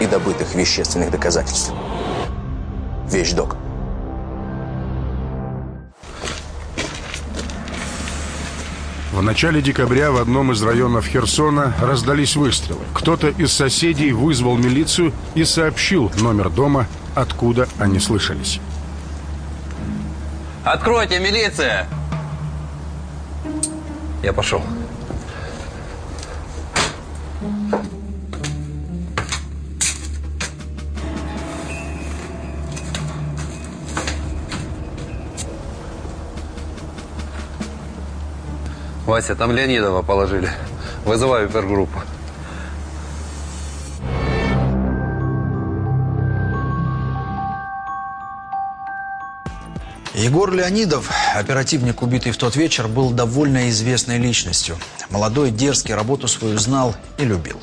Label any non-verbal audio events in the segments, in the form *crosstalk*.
и добытых вещественных доказательств. Вещдок. В начале декабря в одном из районов Херсона раздались выстрелы. Кто-то из соседей вызвал милицию и сообщил номер дома, откуда они слышались. Откройте, милиция! Я пошел. Вася, там Леонидова положили. Вызываю пергруппу. Егор Леонидов, оперативник, убитый в тот вечер, был довольно известной личностью. Молодой, дерзкий, работу свою знал и любил.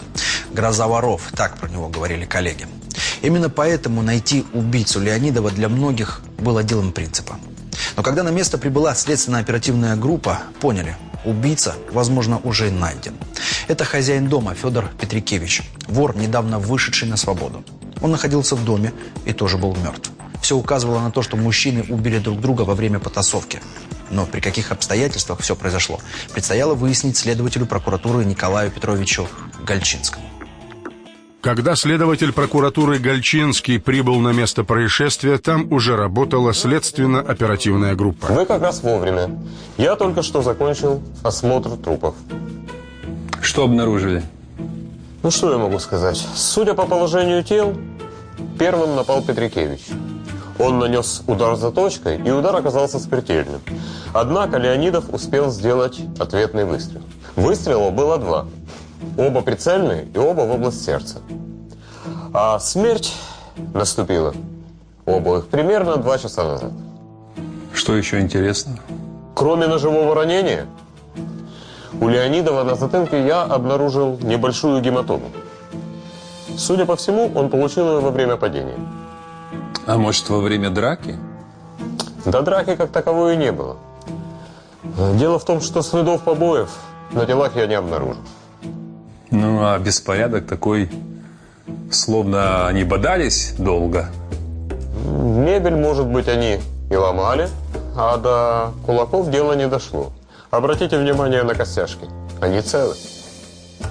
«Гроза воров», так про него говорили коллеги. Именно поэтому найти убийцу Леонидова для многих было делом принципа. Но когда на место прибыла следственно-оперативная группа, поняли, убийца, возможно, уже найден. Это хозяин дома Федор Петрикевич, вор, недавно вышедший на свободу. Он находился в доме и тоже был мертв. Все указывало на то, что мужчины убили друг друга во время потасовки. Но при каких обстоятельствах все произошло, предстояло выяснить следователю прокуратуры Николаю Петровичу Гальчинскому. Когда следователь прокуратуры Гальчинский прибыл на место происшествия, там уже работала следственно-оперативная группа. Вы как раз вовремя. Я только что закончил осмотр трупов. Что обнаружили? Ну что я могу сказать? Судя по положению тел, первым напал Петрикевич. Он нанес удар заточкой, и удар оказался смертельным. Однако Леонидов успел сделать ответный выстрел. Выстрелов было два. Оба прицельные и оба в область сердца. А смерть наступила у обоих примерно два часа назад. Что еще интересно? Кроме ножевого ранения, у Леонидова на затылке я обнаружил небольшую гематому. Судя по всему, он получил ее во время падения. А может, во время драки? До драки как таковой и не было. Дело в том, что следов побоев на телах я не обнаружил. Ну, а беспорядок такой, словно они бодались долго. Мебель, может быть, они и ломали, а до кулаков дело не дошло. Обратите внимание на костяшки. Они целы.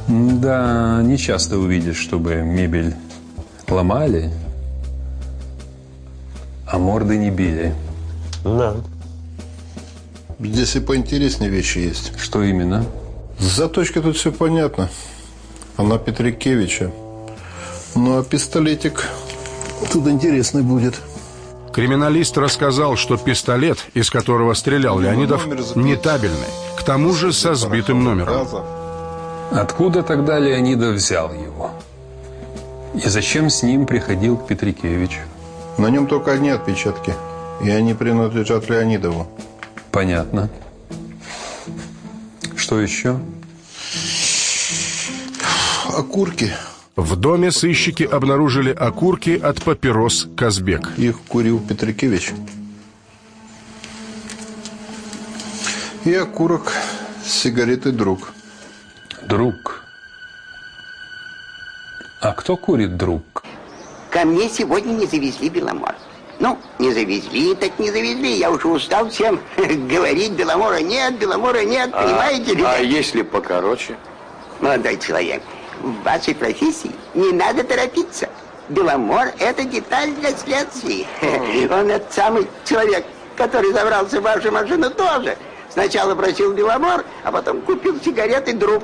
Да, не часто увидишь, чтобы мебель ломали, а морды не били. Да. Здесь и поинтереснее вещи есть. Что именно? С заточкой тут все понятно. Она Петрикевича. Ну, а пистолетик тут интересный будет. Криминалист рассказал, что пистолет, из которого стрелял Леонидов, не табельный. К тому же со сбитым номером. Откуда тогда Леонидов взял его? И зачем с ним приходил к Петрикевичу? На нем только одни отпечатки. И они принадлежат Леонидову. Понятно. Что еще? Окурки. В доме сыщики обнаружили окурки от папирос «Казбек». Их курил Петрикевич. И окурок сигареты «Друг». Друг. А кто курит друг? Ко мне сегодня не завезли Беломор. Ну, не завезли, так не завезли. Я уже устал всем *laughs* говорить, Беломора нет, Беломора нет, понимаете ли? А если покороче? Молодой человек, в вашей профессии не надо торопиться. Беломор – это деталь для следствия. Он этот самый человек, который забрался в вашу машину тоже. Сначала просил Беломор, а потом купил сигареты друг.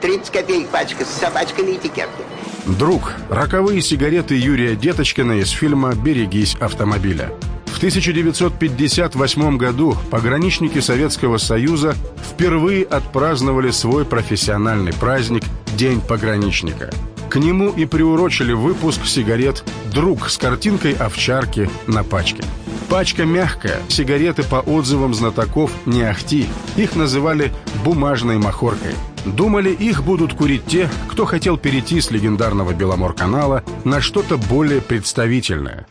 30 копеек пачка с собачкой на этикетке. «Друг» – роковые сигареты Юрия Деточкина из фильма «Берегись автомобиля». В 1958 году пограничники Советского Союза впервые отпраздновали свой профессиональный праздник – День пограничника. К нему и приурочили выпуск сигарет «Друг» с картинкой овчарки на пачке. Пачка мягкая, сигареты по отзывам знатоков не ахти. Их называли «бумажной махоркой». Думали, их будут курить те, кто хотел перейти с легендарного Беломор-канала на что-то более представительное.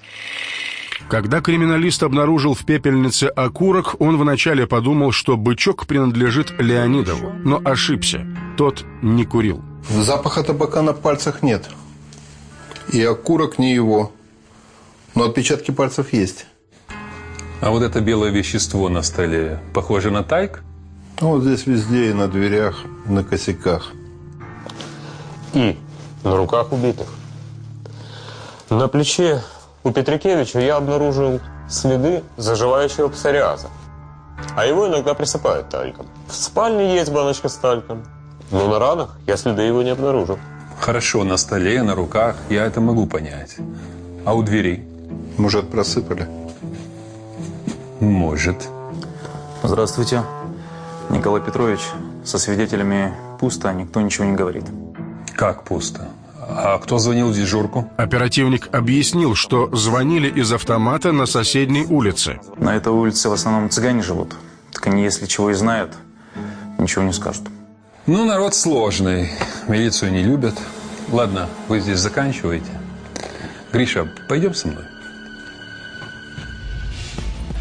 Когда криминалист обнаружил в пепельнице окурок, он вначале подумал, что бычок принадлежит Леонидову, но ошибся. Тот не курил. Запаха табака на пальцах нет. И окурок не его. Но отпечатки пальцев есть. А вот это белое вещество на столе похоже на тайк? Ну, вот здесь везде, и на дверях, и на косяках. И на руках убитых. На плече у Петрикевича я обнаружил следы заживающего псориаза. А его иногда присыпают тальком. В спальне есть баночка с тальком. Но на ранах я следы его не обнаружил. Хорошо, на столе, на руках, я это могу понять. А у двери? Может, просыпали? Может. Здравствуйте. Николай Петрович, со свидетелями пусто, никто ничего не говорит. Как пусто? А кто звонил в дежурку? Оперативник объяснил, что звонили из автомата на соседней улице. На этой улице в основном цыгане живут. Так они, если чего и знают, ничего не скажут. Ну, народ сложный. Милицию не любят. Ладно, вы здесь заканчиваете. Гриша, пойдем со мной.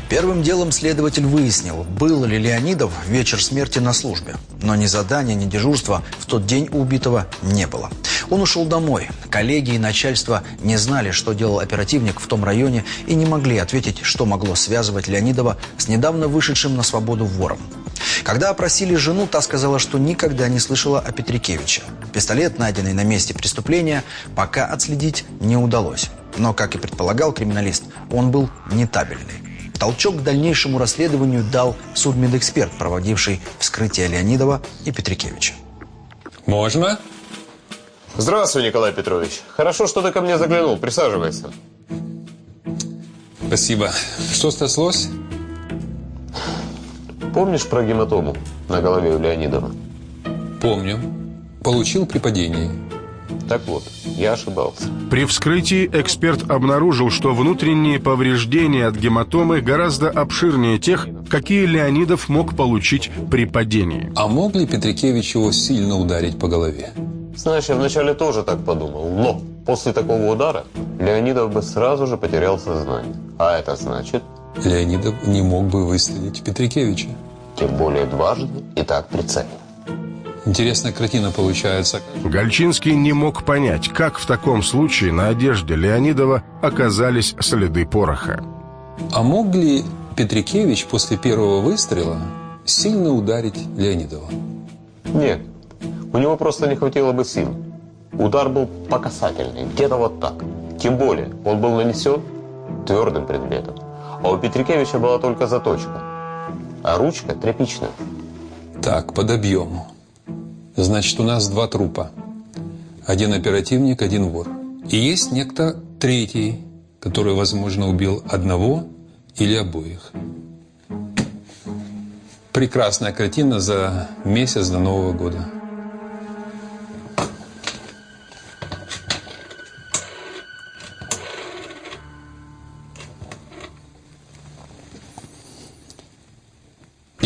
Первым делом следователь выяснил, был ли Леонидов вечер смерти на службе. Но ни задания, ни дежурства в тот день у убитого не было. Он ушел домой. Коллеги и начальство не знали, что делал оперативник в том районе и не могли ответить, что могло связывать Леонидова с недавно вышедшим на свободу вором. Когда опросили жену, та сказала, что никогда не слышала о Петрикевиче. Пистолет, найденный на месте преступления, пока отследить не удалось. Но, как и предполагал криминалист, он был нетабельный. Толчок к дальнейшему расследованию дал судмедэксперт, проводивший вскрытие Леонидова и Петрикевича. Можно? Здравствуй, Николай Петрович. Хорошо, что ты ко мне заглянул. Присаживайся. Спасибо. Что стряслось? Помнишь про гематому на голове у Леонидова? Помню. Получил при падении. Так вот, я ошибался. При вскрытии эксперт обнаружил, что внутренние повреждения от гематомы гораздо обширнее тех, какие Леонидов мог получить при падении. А мог ли Петрикевич его сильно ударить по голове? Знаешь, я вначале тоже так подумал, но после такого удара Леонидов бы сразу же потерял сознание. А это значит, Леонидов не мог бы выстрелить Петрикевича. Тем более дважды и так прицельно. Интересная картина получается. Гальчинский не мог понять, как в таком случае на одежде Леонидова оказались следы пороха. А мог ли Петрикевич после первого выстрела сильно ударить Леонидова? Нет, у него просто не хватило бы сил. Удар был по касательной, где-то вот так. Тем более, он был нанесен твердым предметом. А у Петрикевича была только заточка. А ручка тряпичная. Так, под объему. Значит, у нас два трупа. Один оперативник, один вор. И есть некто третий, который, возможно, убил одного или обоих. Прекрасная картина за месяц до Нового года.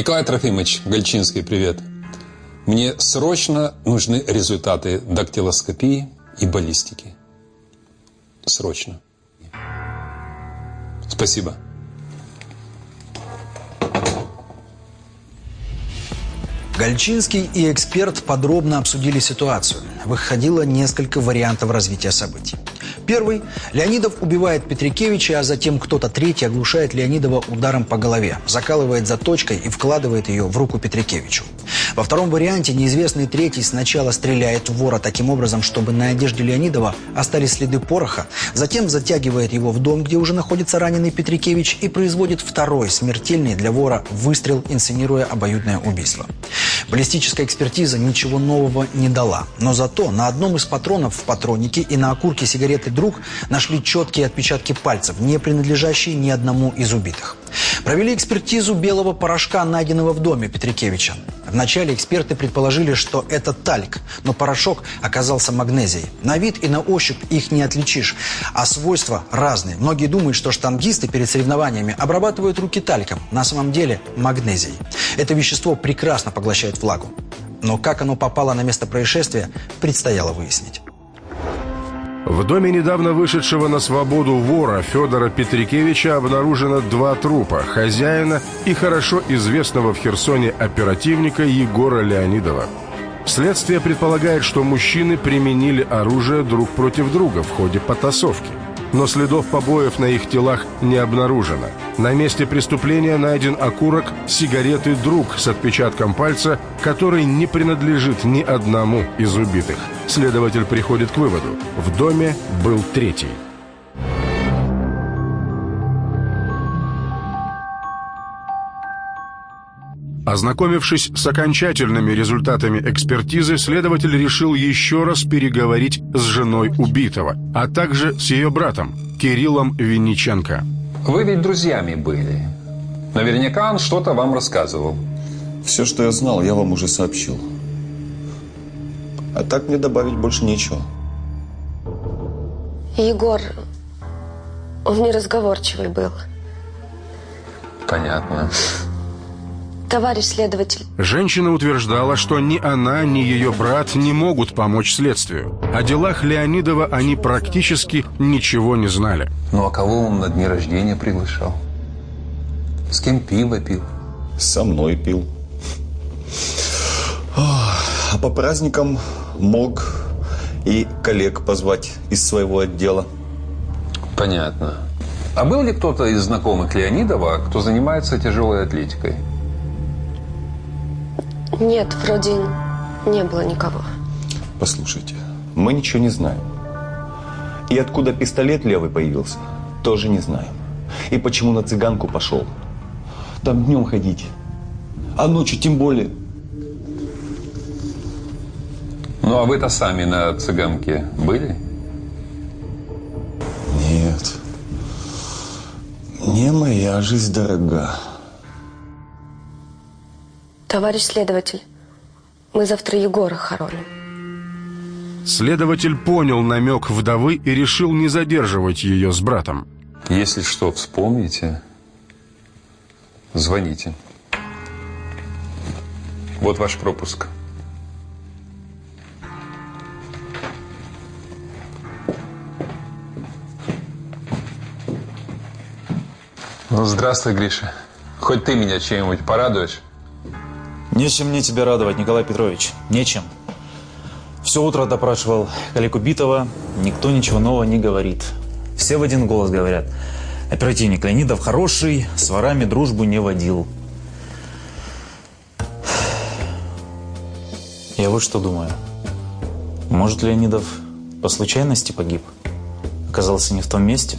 Николай Трофимович, Гальчинский, привет. Мне срочно нужны результаты дактилоскопии и баллистики. Срочно. Спасибо. Гальчинский и эксперт подробно обсудили ситуацию. Выходило несколько вариантов развития событий. Первый. Леонидов убивает Петрикевича, а затем кто-то третий оглушает Леонидова ударом по голове, закалывает заточкой и вкладывает ее в руку Петрикевичу. Во втором варианте неизвестный третий сначала стреляет в вора таким образом, чтобы на одежде Леонидова остались следы пороха, затем затягивает его в дом, где уже находится раненый Петрикевич, и производит второй, смертельный для вора, выстрел, инсценируя обоюдное убийство. Баллистическая экспертиза ничего нового не дала, но зато на одном из патронов в патроннике и на окурке сигареты «Друг» нашли четкие отпечатки пальцев, не принадлежащие ни одному из убитых. Провели экспертизу белого порошка, найденного в доме Петрикевича. Вначале эксперты предположили, что это тальк, но порошок оказался магнезией. На вид и на ощупь их не отличишь, а свойства разные. Многие думают, что штангисты перед соревнованиями обрабатывают руки тальком, на самом деле магнезией. Это вещество прекрасно поглощает влагу. Но как оно попало на место происшествия, предстояло выяснить. В доме недавно вышедшего на свободу вора Федора Петрикевича обнаружено два трупа – хозяина и хорошо известного в Херсоне оперативника Егора Леонидова. Следствие предполагает, что мужчины применили оружие друг против друга в ходе потасовки но следов побоев на их телах не обнаружено. На месте преступления найден окурок сигареты «Друг» с отпечатком пальца, который не принадлежит ни одному из убитых. Следователь приходит к выводу – в доме был третий. Ознакомившись с окончательными результатами экспертизы, следователь решил еще раз переговорить с женой убитого, а также с ее братом, Кириллом Винниченко. Вы ведь друзьями были. Наверняка он что-то вам рассказывал. Все, что я знал, я вам уже сообщил. А так мне добавить больше нечего. Егор, он неразговорчивый был. Понятно. Товарищ следователь. Женщина утверждала, что ни она, ни ее брат не могут помочь следствию. О делах Леонидова они практически ничего не знали. Ну а кого он на дни рождения приглашал? С кем пиво пил? Со мной пил. А по праздникам мог и коллег позвать из своего отдела. Понятно. А был ли кто-то из знакомых Леонидова, кто занимается тяжелой атлетикой? Нет, вроде не было никого. Послушайте, мы ничего не знаем. И откуда пистолет левый появился, тоже не знаем. И почему на цыганку пошел. Там днем ходить, а ночью тем более. Ну, а вы-то сами на цыганке были? Нет. Не моя жизнь дорога. Товарищ следователь, мы завтра Егора хороним. Следователь понял намек вдовы и решил не задерживать ее с братом. Если что, вспомните, звоните. Вот ваш пропуск. Ну, здравствуй, Гриша. Хоть ты меня чем-нибудь порадуешь? Нечем мне тебя радовать, Николай Петрович. Нечем. Все утро допрашивал коллегу Битова. Никто ничего нового не говорит. Все в один голос говорят. Оперативник Леонидов хороший, с ворами дружбу не водил. Я вот что думаю. Может, Леонидов по случайности погиб? Оказался не в том месте?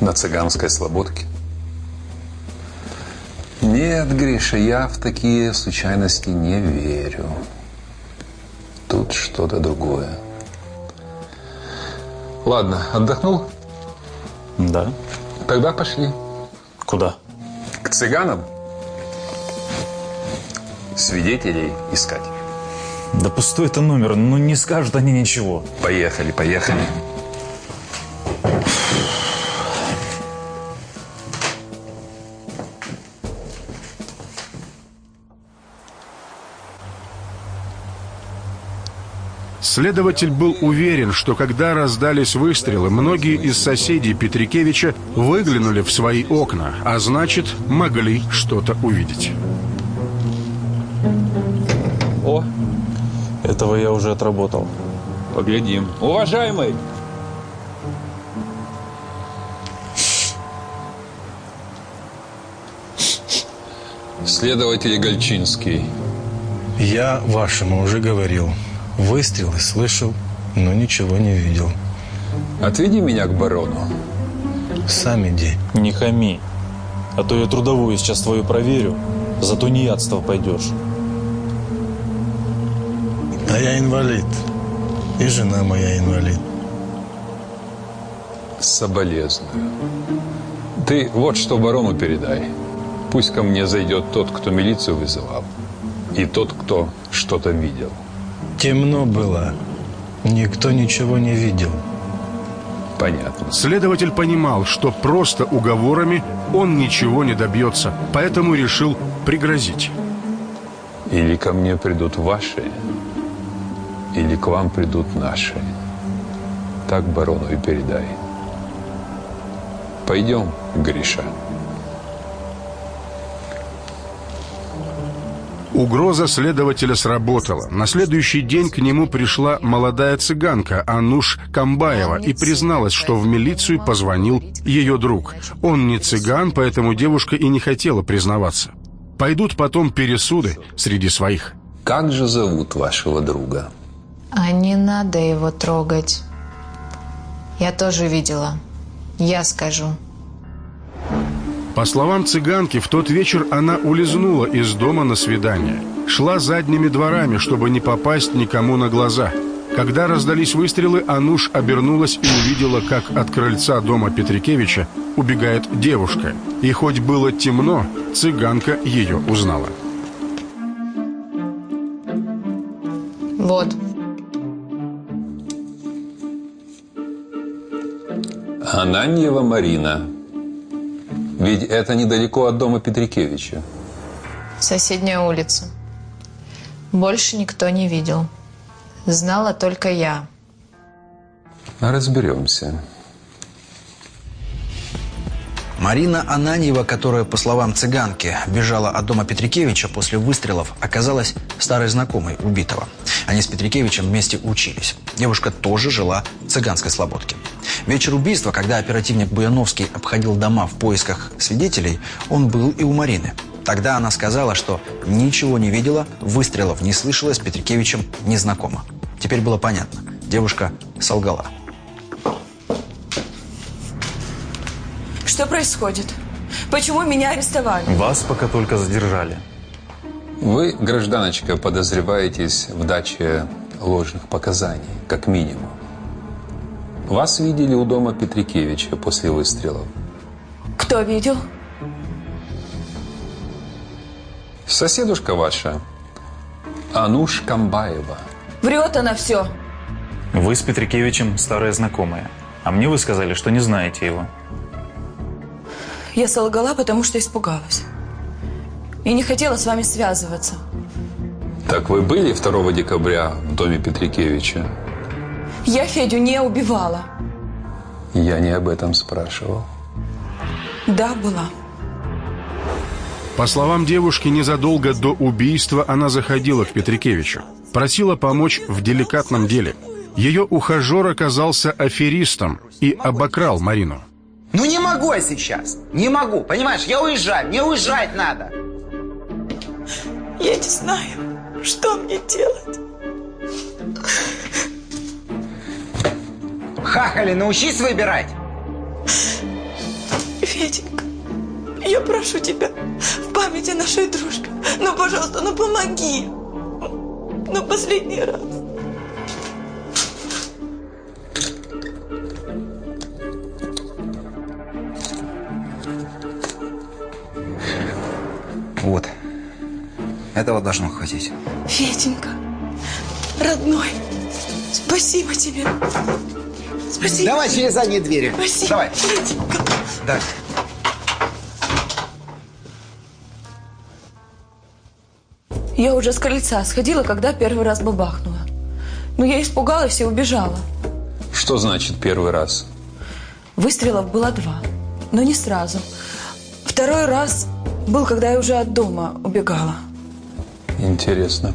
На цыганской слободке. Нет, Гриша, я в такие случайности не верю. Тут что-то другое. Ладно, отдохнул? Да. Тогда пошли. Куда? К цыганам? Свидетелей искать. Да пустой это номер, ну не скажут они ничего. Поехали, поехали. Следователь был уверен, что когда раздались выстрелы, многие из соседей Петрикевича выглянули в свои окна, а значит, могли что-то увидеть. О, этого я уже отработал. Поглядим. Уважаемый! Следователь Гольчинский. Я вашему уже говорил. Выстрелы слышал, но ничего не видел. Отведи меня к барону. Сам иди. Не хами. А то я трудовую сейчас твою проверю, за тунеядство пойдешь. А я инвалид. И жена моя инвалид. Соболезную. Ты вот что барону передай. Пусть ко мне зайдет тот, кто милицию вызывал, и тот, кто что-то видел. Темно было. Никто ничего не видел. Понятно. Следователь понимал, что просто уговорами он ничего не добьется, поэтому решил пригрозить. Или ко мне придут ваши, или к вам придут наши. Так барону и передай. Пойдем, Гриша. Угроза следователя сработала. На следующий день к нему пришла молодая цыганка Ануш Камбаева и призналась, что в милицию позвонил ее друг. Он не цыган, поэтому девушка и не хотела признаваться. Пойдут потом пересуды среди своих. Как же зовут вашего друга? А не надо его трогать. Я тоже видела. Я скажу. По словам цыганки, в тот вечер она улизнула из дома на свидание. Шла задними дворами, чтобы не попасть никому на глаза. Когда раздались выстрелы, Ануш обернулась и увидела, как от крыльца дома Петрикевича убегает девушка. И хоть было темно, цыганка ее узнала. Вот. Ананьева Марина. Ведь это недалеко от дома Петрикевича. Соседняя улица. Больше никто не видел. Знала только я. Разберемся. Марина Ананьева, которая, по словам цыганки, бежала от дома Петрикевича после выстрелов, оказалась старой знакомой убитого. Они с Петрикевичем вместе учились. Девушка тоже жила в цыганской слободке. Вечер убийства, когда оперативник Буяновский обходил дома в поисках свидетелей, он был и у Марины. Тогда она сказала, что ничего не видела, выстрелов не слышала, с Петрикевичем не знакома. Теперь было понятно. Девушка солгала. Что происходит? Почему меня арестовали? Вас пока только задержали. Вы, гражданочка, подозреваетесь в даче ложных показаний, как минимум. Вас видели у дома Петрикевича после выстрелов. Кто видел? Соседушка ваша, Ануш Камбаева. Врет она все. Вы с Петрикевичем старая знакомая. А мне вы сказали, что не знаете его. Я солгала, потому что испугалась. И не хотела с вами связываться. Так вы были 2 декабря в доме Петрикевича? Я Федю не убивала. Я не об этом спрашивал. Да, была. По словам девушки, незадолго до убийства она заходила к Петрикевичу. Просила помочь в деликатном деле. Ее ухажер оказался аферистом и обокрал Марину. Ну не могу я сейчас. Не могу. Понимаешь, я уезжаю. Мне уезжать надо. Я не знаю, что мне делать. Хахали, научись выбирать. Феденька, я прошу тебя, в память о нашей дружбе, ну, пожалуйста, ну помоги. Ну, последний раз. Вот. Этого должно хватить. Феденька, родной, спасибо тебе. Спасибо. Давай через задние двери. Спасибо. Давай. Да. Я уже с крыльца сходила, когда первый раз бабахнула. Но я испугалась и убежала. Что значит первый раз? Выстрелов было два, но не сразу. Второй раз был, когда я уже от дома убегала. Интересно.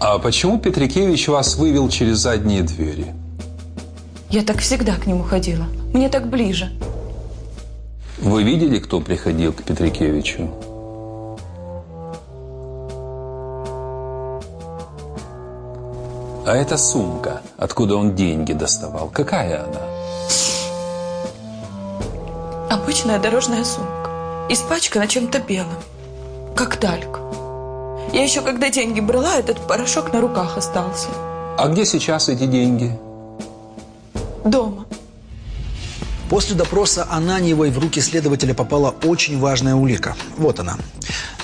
А почему Петрикевич вас вывел через задние двери? Я так всегда к нему ходила. Мне так ближе. Вы видели, кто приходил к Петрикевичу? А эта сумка, откуда он деньги доставал, какая она? Обычная дорожная сумка. Испачкана чем-то белым. Как тальк. Я еще когда деньги брала, этот порошок на руках остался. А где сейчас эти деньги? Дома. После допроса Ананьевой в руки следователя попала очень важная улика. Вот она.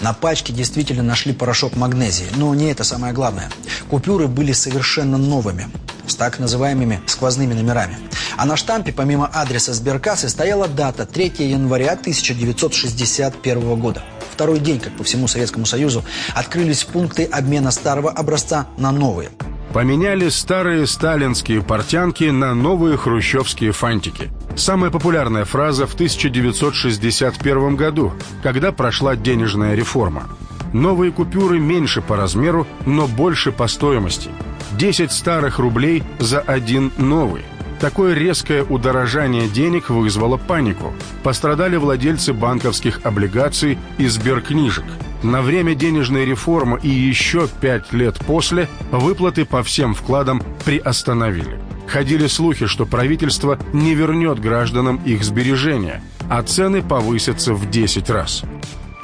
На пачке действительно нашли порошок магнезии, но не это самое главное. Купюры были совершенно новыми, с так называемыми сквозными номерами. А на штампе, помимо адреса сберкассы, стояла дата 3 января 1961 года. Второй день, как по всему Советскому Союзу, открылись пункты обмена старого образца на новые. Поменяли старые сталинские портянки на новые хрущевские фантики. Самая популярная фраза в 1961 году, когда прошла денежная реформа. Новые купюры меньше по размеру, но больше по стоимости. 10 старых рублей за один новый. Такое резкое удорожание денег вызвало панику. Пострадали владельцы банковских облигаций и сберкнижек. На время денежной реформы и еще пять лет после выплаты по всем вкладам приостановили. Ходили слухи, что правительство не вернет гражданам их сбережения, а цены повысятся в 10 раз.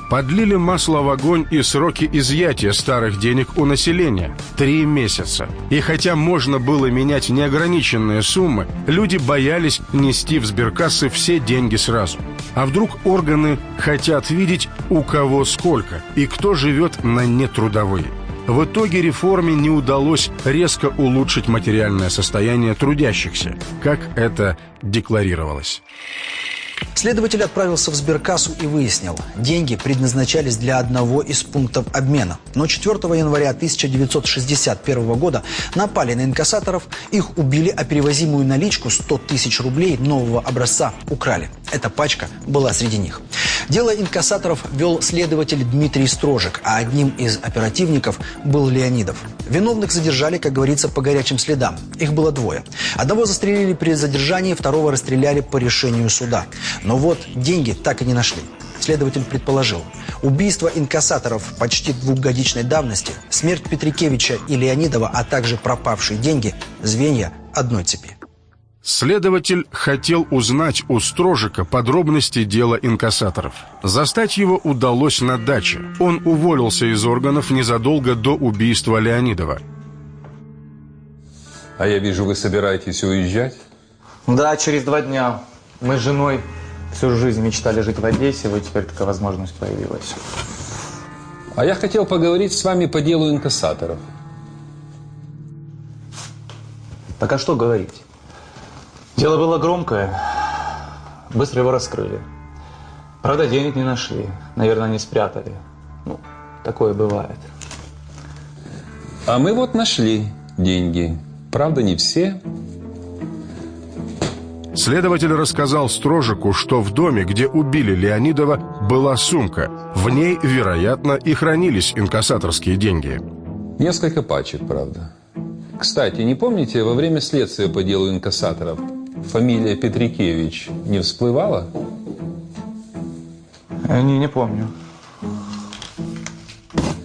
Подлили масло в огонь и сроки изъятия старых денег у населения – три месяца. И хотя можно было менять неограниченные суммы, люди боялись нести в сберкассы все деньги сразу. А вдруг органы хотят видеть, у кого сколько и кто живет на нетрудовые. В итоге реформе не удалось резко улучшить материальное состояние трудящихся, как это декларировалось. Следователь отправился в сберкассу и выяснил, деньги предназначались для одного из пунктов обмена. Но 4 января 1961 года напали на инкассаторов, их убили, а перевозимую наличку 100 тысяч рублей нового образца украли. Эта пачка была среди них. Дело инкассаторов вел следователь Дмитрий Строжик, а одним из оперативников был Леонидов. Виновных задержали, как говорится, по горячим следам. Их было двое. Одного застрелили при задержании, второго расстреляли по решению суда. Но вот деньги так и не нашли. Следователь предположил, убийство инкассаторов почти двухгодичной давности, смерть Петрикевича и Леонидова, а также пропавшие деньги – звенья одной цепи. Следователь хотел узнать у Строжика подробности дела инкассаторов. Застать его удалось на даче. Он уволился из органов незадолго до убийства Леонидова. А я вижу, вы собираетесь уезжать? Да, через два дня. Мы с женой всю жизнь мечтали жить в Одессе, вот теперь такая возможность появилась. А я хотел поговорить с вами по делу инкассаторов. Так а что говорить? Дело было громкое. Быстро его раскрыли. Правда, денег не нашли. Наверное, не спрятали. Ну, такое бывает. А мы вот нашли деньги. Правда, не все. Следователь рассказал Строжику, что в доме, где убили Леонидова, была сумка. В ней, вероятно, и хранились инкассаторские деньги. Несколько пачек, правда. Кстати, не помните, во время следствия по делу инкассаторов фамилия Петрикевич не всплывала? Не, не помню.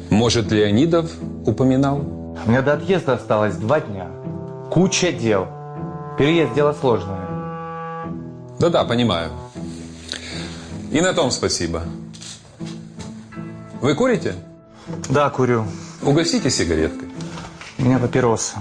Может, Леонидов упоминал? У меня до отъезда осталось два дня. Куча дел. Переезд – дело сложное. Да-да, понимаю. И на том спасибо. Вы курите? Да, курю. Угостите сигареткой. У меня папироса.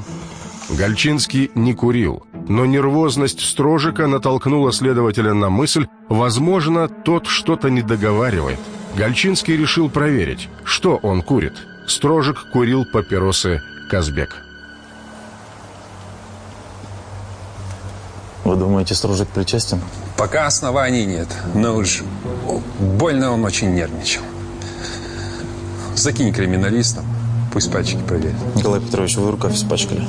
Гальчинский не курил, но нервозность Строжика натолкнула следователя на мысль, возможно, тот что-то не договаривает. Гальчинский решил проверить, что он курит. Строжик курил папиросы Казбек. Вы думаете, Строжик причастен? Пока оснований нет, но уж больно он очень нервничал. Закинь криминалистам, пусть пачки проверят. Николай Петрович, вы рукав испачкали.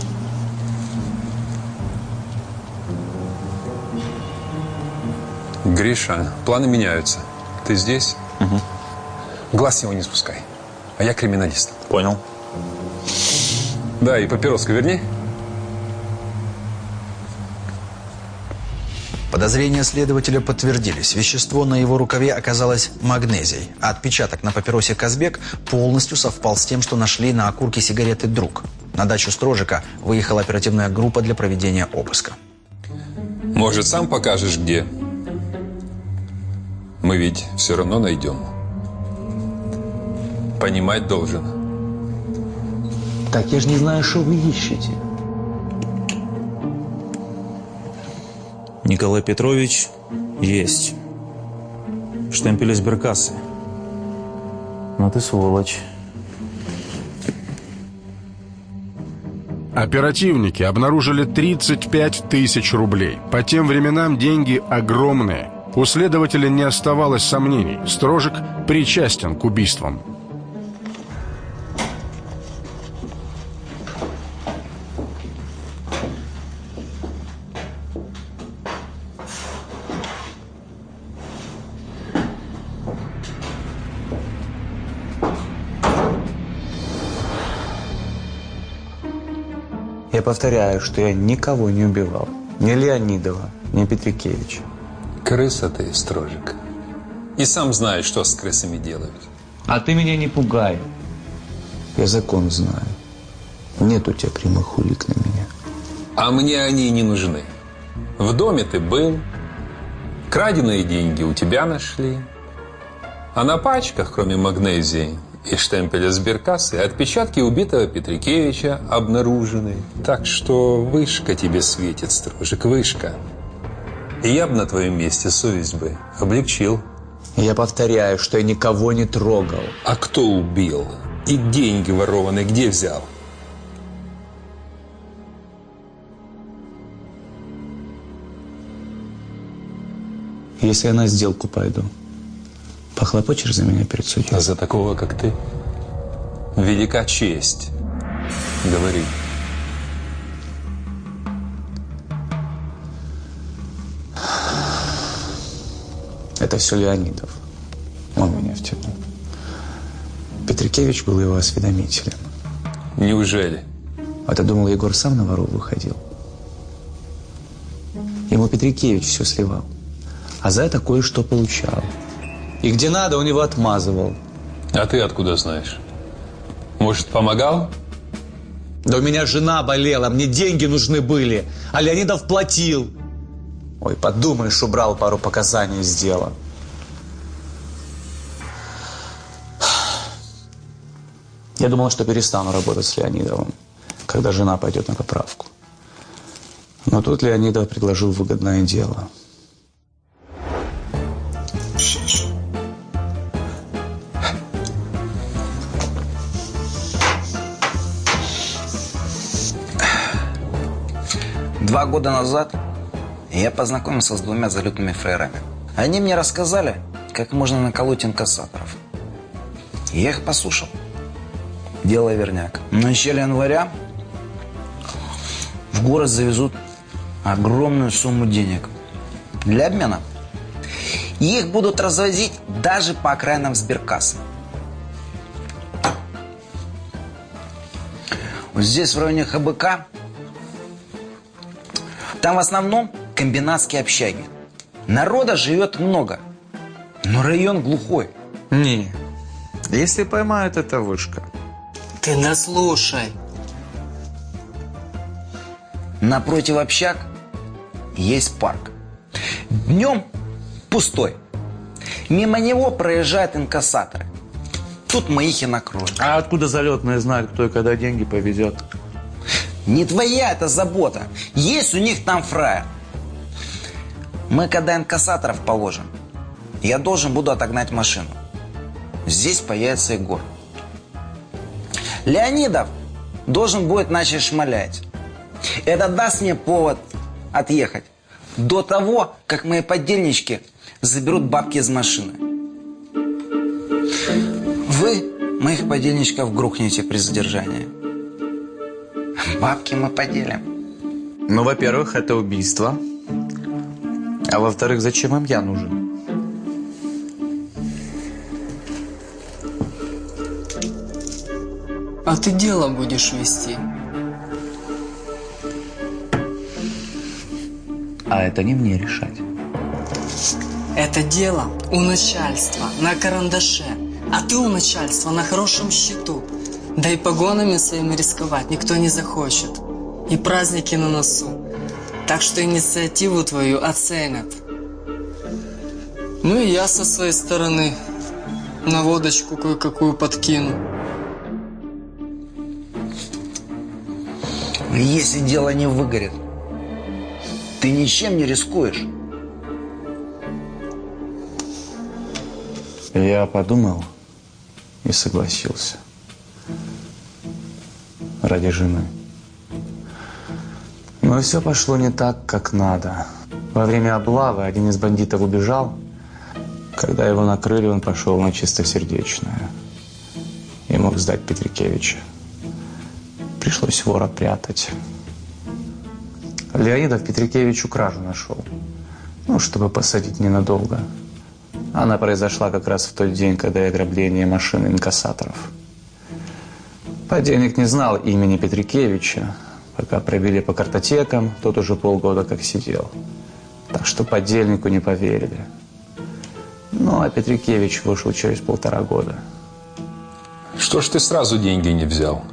Гриша, планы меняются. Ты здесь? Угу. Глаз с него не спускай. А я криминалист. Понял. Да, и папироску верни. Подозрения следователя подтвердились. Вещество на его рукаве оказалось магнезией, а отпечаток на папиросе Казбек полностью совпал с тем, что нашли на окурке сигареты «Друг». На дачу Строжика выехала оперативная группа для проведения обыска. Может, сам покажешь, где? Мы ведь все равно найдем. Понимать должен. Так я же не знаю, что вы ищете. Николай Петрович есть. Штемпель из Беркасы. Но ты сволочь. Оперативники обнаружили 35 тысяч рублей. По тем временам деньги огромные. У следователя не оставалось сомнений. Строжик причастен к убийствам. Повторяю, что я никого не убивал. Ни Леонидова, ни Петрикевича. Крыса ты, Строжик. И сам знаешь, что с крысами делают. А ты меня не пугай. Я закон знаю. Нет у тебя прямых улик на меня. А мне они не нужны. В доме ты был, краденые деньги у тебя нашли, а на пачках, кроме магнезии и штемпеля сберкассы, отпечатки убитого Петрикевича обнаружены. Так что вышка тебе светит, Строжик, вышка. И я бы на твоем месте совесть бы облегчил. Я повторяю, что я никого не трогал. А кто убил? И деньги ворованные где взял? Если я на сделку пойду, похлопочешь за меня перед судьей? За такого, как ты? Велика честь. Говори. Это все Леонидов. Он меня втянул. Петрикевич был его осведомителем. Неужели? А ты думал, Егор сам на воров выходил? Ему Петрикевич все сливал. А за это кое-что получал. И где надо, он его отмазывал. А ты откуда знаешь? Может, помогал? Да у меня жена болела, мне деньги нужны были, а Леонидов платил. Ой, подумаешь, убрал пару показаний из дела. Я думал, что перестану работать с Леонидовым, когда жена пойдет на поправку. Но тут Леонидов предложил выгодное дело. Два года назад я познакомился с двумя залетными фрейрами. Они мне рассказали, как можно наколоть инкассаторов. Я их послушал. Дело верняк. В начале января в город завезут огромную сумму денег. Для обмена. И их будут развозить даже по окраинам сберкассы. Вот здесь, в районе ХБК, там в основном комбинатские общаги. Народа живет много, но район глухой. Не, если поймают, это вышка. Ты наслушай. Напротив общак есть парк. Днем пустой. Мимо него проезжают инкассаторы. Тут мы их и накроем. А откуда залетные знают, кто и когда деньги повезет? Не твоя это забота. Есть у них там фраер. Мы когда инкассаторов положим, я должен буду отогнать машину. Здесь появится Егор. Леонидов должен будет начать шмалять. Это даст мне повод отъехать. До того, как мои подельнички заберут бабки из машины. Вы моих подельничков грохнете при задержании. Бабки мы поделим. Ну, во-первых, это убийство. А во-вторых, зачем им я нужен? А ты дело будешь вести. А это не мне решать. Это дело у начальства на карандаше, а ты у начальства на хорошем счету. Да и погонами своими рисковать никто не захочет. И праздники на носу. Так что инициативу твою оценят. Ну и я со своей стороны на водочку кое-какую подкину. Если дело не выгорит, Ты ничем не рискуешь. Я подумал и согласился. Ради жены. Но все пошло не так, как надо. Во время облавы один из бандитов убежал. Когда его накрыли, он пошел на чистосердечное. И мог сдать Петрикевича. Пришлось вора прятать. Леонидов Петрикевичу кражу нашел. Ну, чтобы посадить ненадолго. Она произошла как раз в тот день, когда и ограбление машины инкассаторов. Подельник не знал имени Петрикевича. Пока пробили по картотекам, тот уже полгода как сидел. Так что подельнику не поверили. Ну, а Петрикевич вышел через полтора года. Что ж ты сразу деньги не взял?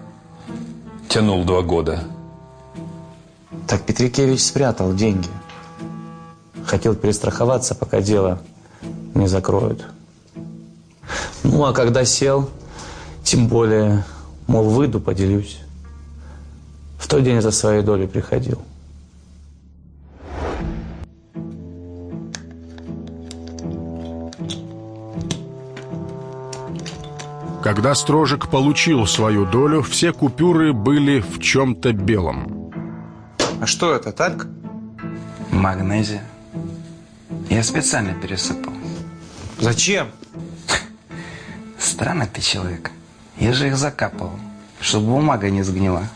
Тянул два года. Так Петрикевич спрятал деньги. Хотел перестраховаться, пока дело не закроют. Ну, а когда сел, тем более, мол, выйду, поделюсь. В тот день за своей долей приходил. Когда Строжик получил свою долю, все купюры были в чем-то белом. А что это, тальк? Магнезия. Я специально пересыпал. Зачем? Странный ты человек. Я же их закапывал, чтобы бумага не сгнила.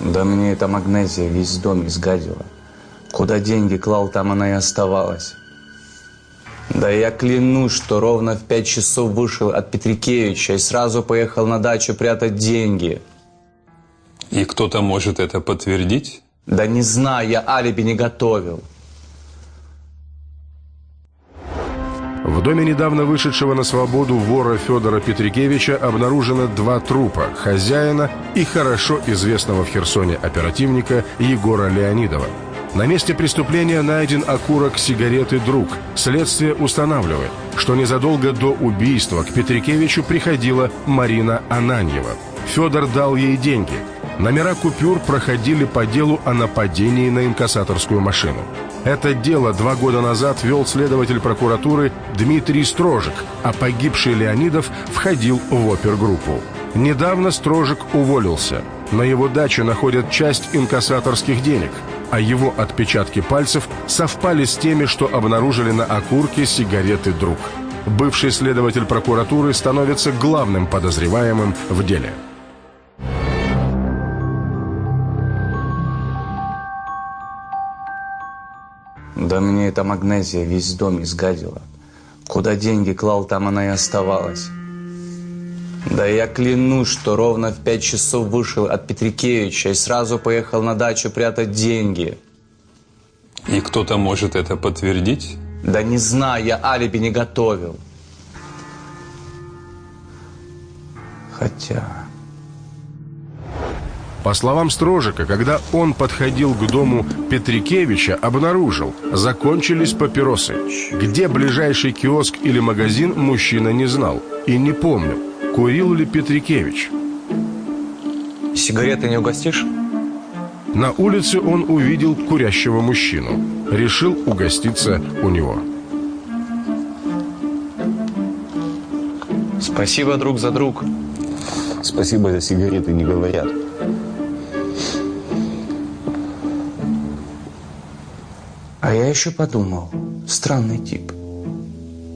Да мне эта магнезия весь дом изгадила. Куда деньги клал, там она и оставалась. Да я клянусь, что ровно в пять часов вышел от Петрикевича и сразу поехал на дачу прятать деньги. И кто-то может это подтвердить? Да не знаю, я алиби не готовил. В доме недавно вышедшего на свободу вора Федора Петрикевича обнаружено два трупа – хозяина и хорошо известного в Херсоне оперативника Егора Леонидова. На месте преступления найден окурок сигареты «Друг». Следствие устанавливает, что незадолго до убийства к Петрикевичу приходила Марина Ананьева. Федор дал ей деньги. Номера купюр проходили по делу о нападении на инкассаторскую машину. Это дело два года назад вел следователь прокуратуры Дмитрий Строжик, а погибший Леонидов входил в опергруппу. Недавно Строжик уволился. На его даче находят часть инкассаторских денег, а его отпечатки пальцев совпали с теми, что обнаружили на окурке сигареты «Друг». Бывший следователь прокуратуры становится главным подозреваемым в деле. Да мне эта магнезия весь дом изгадила. Куда деньги клал, там она и оставалась. Да я клянусь, что ровно в пять часов вышел от Петрикевича и сразу поехал на дачу прятать деньги. И кто-то может это подтвердить? Да не знаю, я алиби не готовил. Хотя... По словам Строжика, когда он подходил к дому Петрикевича, обнаружил, закончились папиросы. Где ближайший киоск или магазин, мужчина не знал и не помнил, курил ли Петрикевич. Сигареты не угостишь? На улице он увидел курящего мужчину. Решил угоститься у него. Спасибо друг за друг. Спасибо за сигареты не говорят. А я еще подумал, странный тип.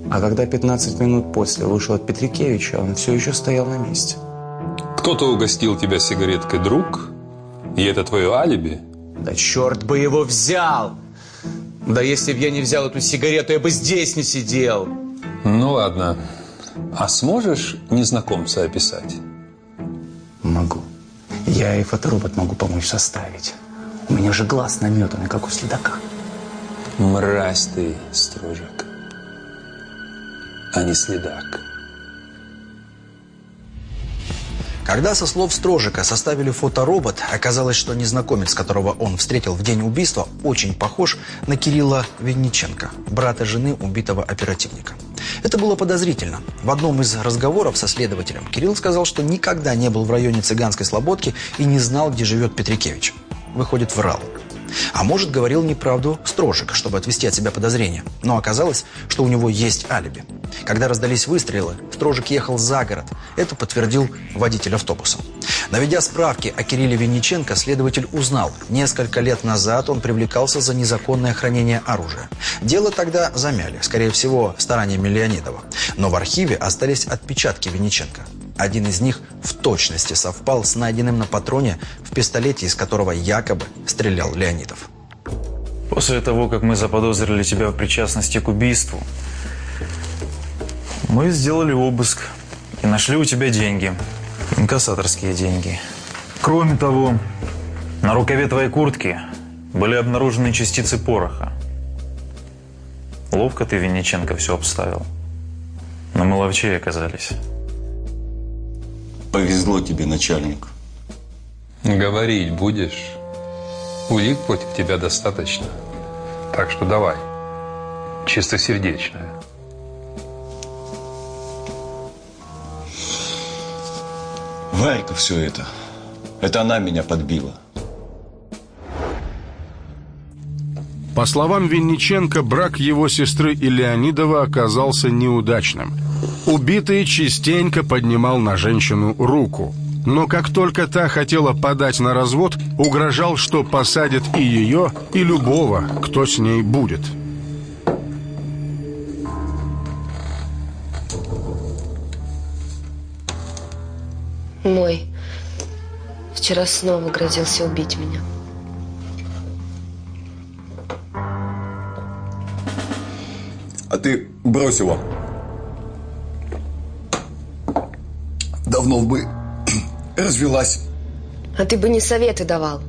А когда 15 минут после вышел от Петрикевича, он все еще стоял на месте. Кто-то угостил тебя сигареткой, друг? И это твое алиби? Да черт бы его взял! Да если бы я не взял эту сигарету, я бы здесь не сидел. Ну ладно. А сможешь незнакомца описать? Могу. Я и фоторобот могу помочь составить. У меня же глаз наметанный, как у следака. Мразь ты, строжек, а не следак. Когда со слов Строжика составили фоторобот, оказалось, что незнакомец, которого он встретил в день убийства, очень похож на Кирилла Винниченко, брата жены убитого оперативника. Это было подозрительно. В одном из разговоров со следователем Кирилл сказал, что никогда не был в районе Цыганской Слободки и не знал, где живет Петрикевич. Выходит, врал. А может, говорил неправду Строжик, чтобы отвести от себя подозрения. Но оказалось, что у него есть алиби. Когда раздались выстрелы, Строжик ехал за город. Это подтвердил водитель автобуса. Наведя справки о Кирилле Винниченко, следователь узнал, несколько лет назад он привлекался за незаконное хранение оружия. Дело тогда замяли, скорее всего, стараниями Леонидова. Но в архиве остались отпечатки Винниченко. Один из них в точности совпал с найденным на патроне в пистолете, из которого якобы стрелял Леонидов. После того, как мы заподозрили тебя в причастности к убийству, мы сделали обыск и нашли у тебя деньги. Инкассаторские деньги. Кроме того, на рукаве твоей куртки были обнаружены частицы пороха. Ловко ты, Винниченко, все обставил. Но мы ловчей оказались. Повезло тебе, начальник. Говорить будешь? Улик против тебя достаточно. Так что давай. Чистосердечное. Варька все это. Это она меня подбила. По словам Винниченко, брак его сестры и Леонидова оказался неудачным. Убитый частенько поднимал на женщину руку. Но как только та хотела подать на развод, угрожал, что посадит и ее, и любого, кто с ней будет. Мой вчера снова грозился убить меня. А ты брось Давно бы *clears throat* развелась. А ты бы не советы давал.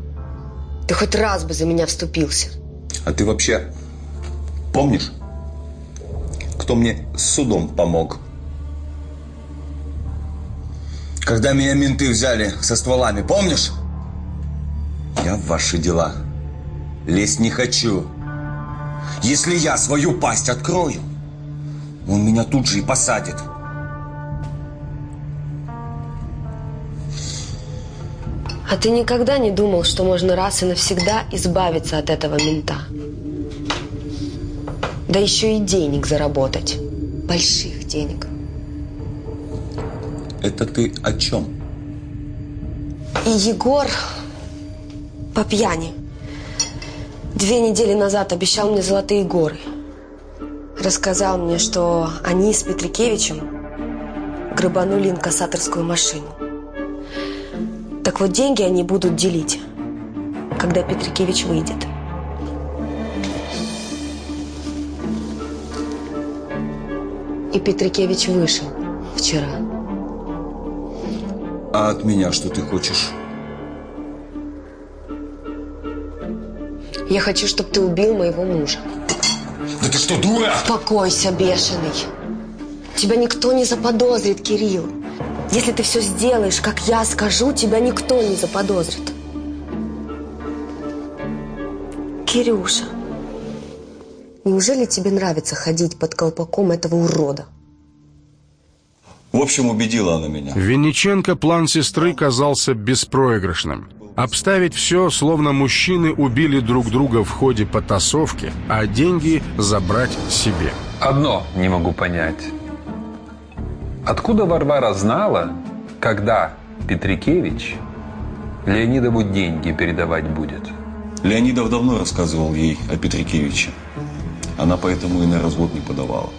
Ты хоть раз бы за меня вступился. А ты вообще помнишь, кто мне с судом помог? Когда меня менты взяли со стволами, помнишь? Я в ваши дела лезть не хочу. Если я свою пасть открою, он меня тут же и посадит. А ты никогда не думал, что можно раз и навсегда избавиться от этого мента? Да еще и денег заработать. Больших денег. Это ты о чем? И Егор по пьяни две недели назад обещал мне золотые горы. Рассказал мне, что они с Петрикевичем грабанули инкассаторскую машину. Так вот, деньги они будут делить, когда Петрикевич выйдет. И Петрикевич вышел вчера. А от меня что ты хочешь? Я хочу, чтобы ты убил моего мужа. Да ты что, дура? Успокойся, бешеный. Тебя никто не заподозрит, Кирилл. Если ты все сделаешь, как я скажу, тебя никто не заподозрит. Кирюша, неужели тебе нравится ходить под колпаком этого урода? В общем, убедила она меня. Винниченко план сестры казался беспроигрышным. Обставить все, словно мужчины убили друг друга в ходе потасовки, а деньги забрать себе. Одно не могу понять. Откуда Варвара знала, когда Петрикевич Леонидову деньги передавать будет? Леонидов давно рассказывал ей о Петрикевиче. Она поэтому и на развод не подавала.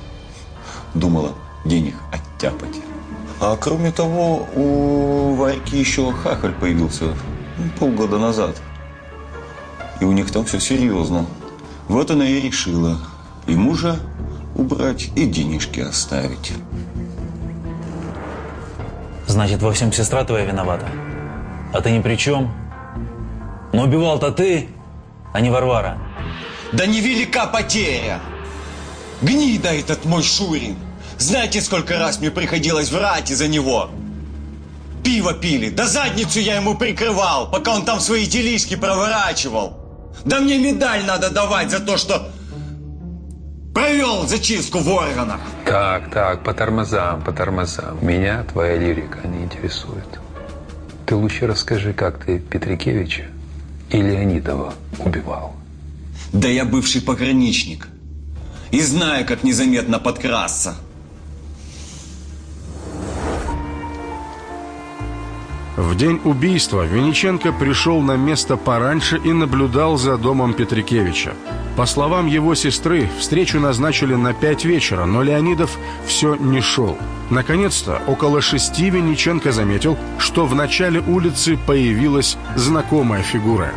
Думала, денег оттяпать. А кроме того, у Варьки еще хахаль появился ну, полгода назад. И у них там все серьезно. Вот она и решила и мужа убрать, и денежки оставить. Значит, во всем сестра твоя виновата. А ты ни при чем. Но убивал-то ты, а не Варвара. Да невелика потеря! Гнида этот мой Шурин! Знаете, сколько раз мне приходилось врать из-за него? Пиво пили, да задницу я ему прикрывал, пока он там свои делишки проворачивал. Да мне медаль надо давать за то, что провел зачистку в органах. Так, так, по тормозам, по тормозам. Меня твоя лирика не интересует. Ты лучше расскажи, как ты Петрикевича и Леонидова убивал. Да я бывший пограничник. И знаю, как незаметно подкрасться. В день убийства Винниченко пришел на место пораньше и наблюдал за домом Петрикевича. По словам его сестры, встречу назначили на пять вечера, но Леонидов все не шел. Наконец-то, около шести Винниченко заметил, что в начале улицы появилась знакомая фигура.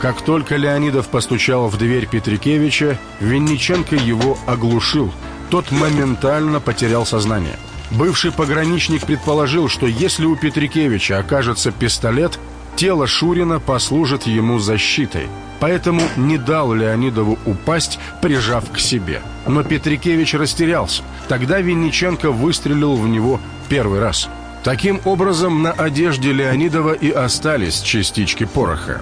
Как только Леонидов постучал в дверь Петрикевича, Винниченко его оглушил. Тот моментально потерял сознание. Бывший пограничник предположил, что если у Петрикевича окажется пистолет, тело Шурина послужит ему защитой. Поэтому не дал Леонидову упасть, прижав к себе. Но Петрикевич растерялся. Тогда Винниченко выстрелил в него первый раз. Таким образом, на одежде Леонидова и остались частички пороха.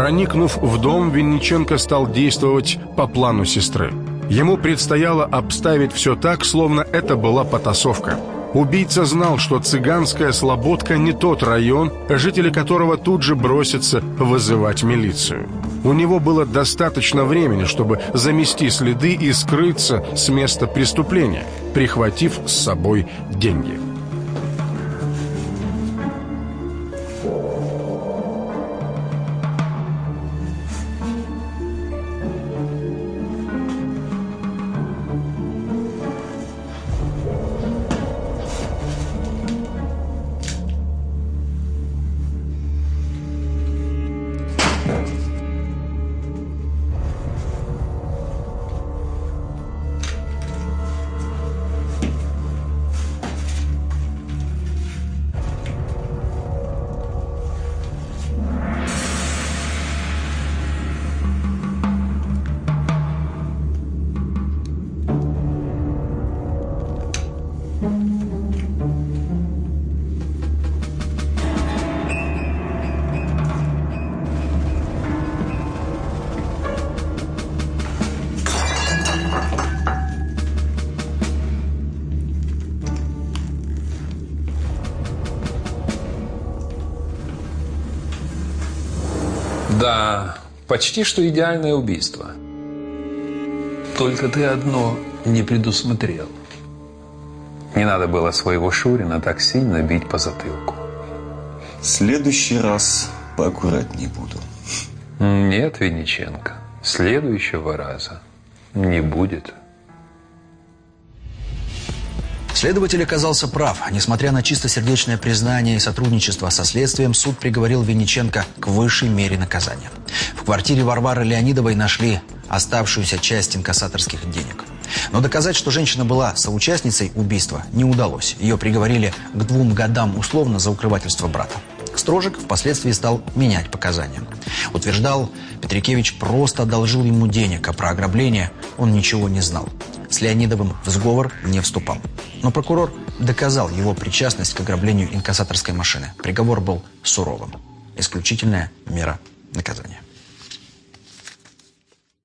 Проникнув в дом, Винниченко стал действовать по плану сестры. Ему предстояло обставить все так, словно это была потасовка. Убийца знал, что цыганская слободка не тот район, жители которого тут же бросятся вызывать милицию. У него было достаточно времени, чтобы замести следы и скрыться с места преступления, прихватив с собой деньги. Почти что идеальное убийство. Только ты одно не предусмотрел. Не надо было своего Шурина так сильно бить по затылку. В следующий раз поаккуратнее буду. Нет, Винниченко, следующего раза не будет. Следователь оказался прав. Несмотря на чистосердечное признание и сотрудничество со следствием, суд приговорил Винниченко к высшей мере наказания. Квартире Варвары Леонидовой нашли оставшуюся часть инкассаторских денег. Но доказать, что женщина была соучастницей убийства, не удалось. Ее приговорили к двум годам условно за укрывательство брата. Строжик впоследствии стал менять показания. Утверждал, Петрикевич просто одолжил ему денег, а про ограбление он ничего не знал. С Леонидовым в сговор не вступал. Но прокурор доказал его причастность к ограблению инкассаторской машины. Приговор был суровым. Исключительная мера наказания.